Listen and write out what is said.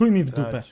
Ku mi vdupe